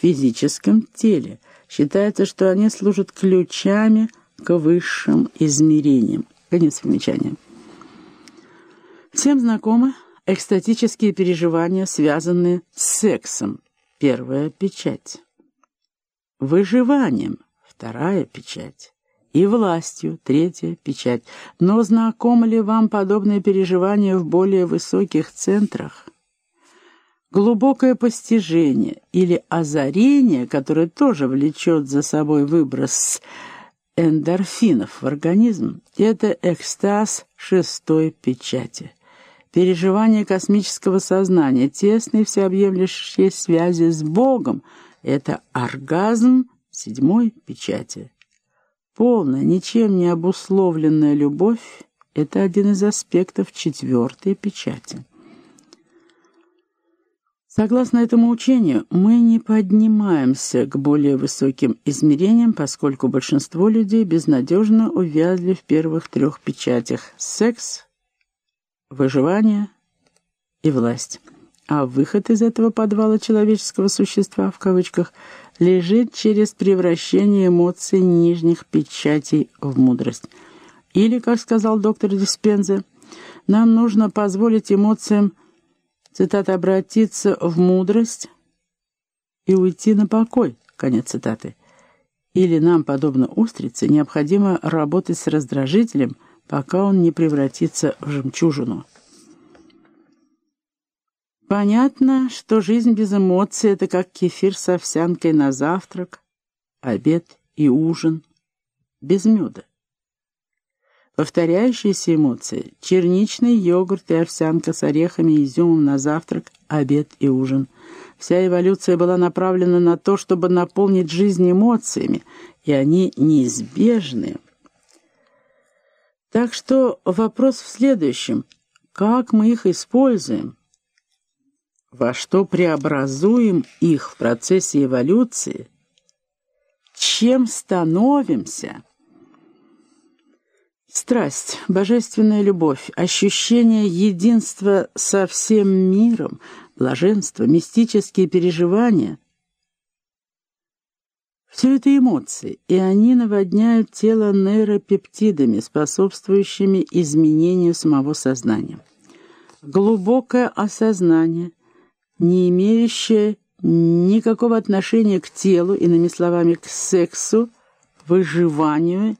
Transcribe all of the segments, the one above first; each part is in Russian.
физическом теле. Считается, что они служат ключами к высшим измерениям. Конец примечания. Всем знакомы экстатические переживания, связанные с сексом. Первая печать. Выживанием. Вторая печать. И властью. Третья печать. Но знакомы ли вам подобные переживания в более высоких центрах? Глубокое постижение или озарение, которое тоже влечет за собой выброс эндорфинов в организм, это экстаз шестой печати. Переживание космического сознания, тесной всеобъемлющей связи с Богом — это оргазм седьмой печати. Полная, ничем не обусловленная любовь — это один из аспектов четвертой печати. Согласно этому учению, мы не поднимаемся к более высоким измерениям, поскольку большинство людей безнадежно увязли в первых трех печатях – секс, выживание и власть. А выход из этого подвала человеческого существа, в кавычках, лежит через превращение эмоций нижних печатей в мудрость. Или, как сказал доктор Диспензе, нам нужно позволить эмоциям – цитата, «обратиться в мудрость и уйти на покой», конец цитаты. Или нам, подобно устрице, необходимо работать с раздражителем, пока он не превратится в жемчужину. Понятно, что жизнь без эмоций — это как кефир с овсянкой на завтрак, обед и ужин без меда. Повторяющиеся эмоции – черничный йогурт и овсянка с орехами и изюмом на завтрак, обед и ужин. Вся эволюция была направлена на то, чтобы наполнить жизнь эмоциями, и они неизбежны. Так что вопрос в следующем – как мы их используем? Во что преобразуем их в процессе эволюции? Чем становимся? Страсть, божественная любовь, ощущение единства со всем миром, блаженство, мистические переживания — все это эмоции, и они наводняют тело нейропептидами, способствующими изменению самого сознания. Глубокое осознание, не имеющее никакого отношения к телу, иными словами, к сексу, выживанию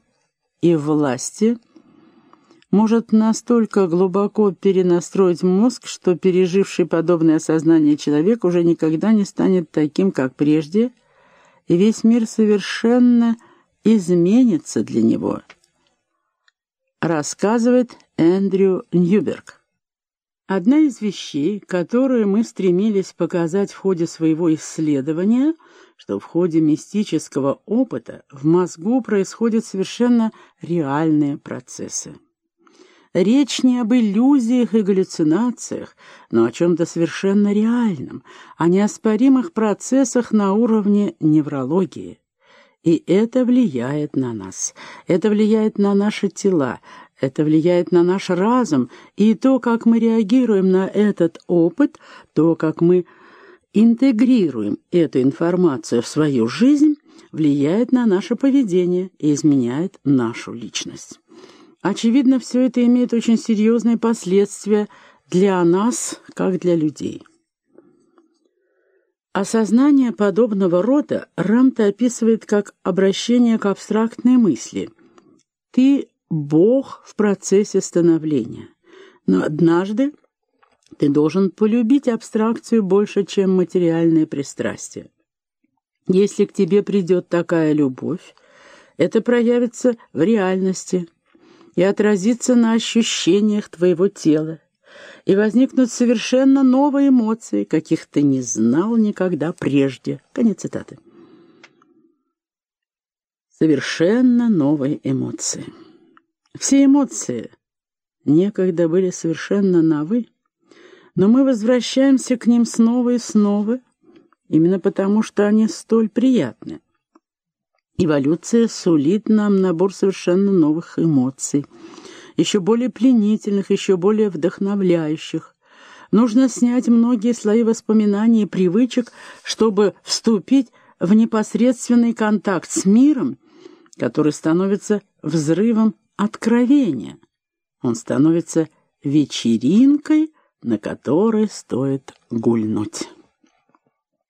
и власти может настолько глубоко перенастроить мозг, что переживший подобное осознание человек уже никогда не станет таким, как прежде, и весь мир совершенно изменится для него, рассказывает Эндрю Ньюберг. Одна из вещей, которые мы стремились показать в ходе своего исследования – что в ходе мистического опыта в мозгу происходят совершенно реальные процессы. Речь не об иллюзиях и галлюцинациях, но о чем-то совершенно реальном, о неоспоримых процессах на уровне неврологии. И это влияет на нас, это влияет на наши тела, это влияет на наш разум, и то, как мы реагируем на этот опыт, то, как мы интегрируем эту информацию в свою жизнь, влияет на наше поведение и изменяет нашу личность. Очевидно, все это имеет очень серьезные последствия для нас, как для людей. Осознание подобного рода Рамта описывает как обращение к абстрактной мысли. Ты – Бог в процессе становления. Но однажды ты должен полюбить абстракцию больше, чем материальное пристрастие. Если к тебе придет такая любовь, это проявится в реальности и отразится на ощущениях твоего тела, и возникнут совершенно новые эмоции, каких ты не знал никогда прежде. Конец цитаты. Совершенно новые эмоции. Все эмоции некогда были совершенно новы, но мы возвращаемся к ним снова и снова, именно потому что они столь приятны. Эволюция сулит нам набор совершенно новых эмоций, еще более пленительных, еще более вдохновляющих. Нужно снять многие слои воспоминаний и привычек, чтобы вступить в непосредственный контакт с миром, который становится взрывом откровения. Он становится вечеринкой, на которой стоит гульнуть.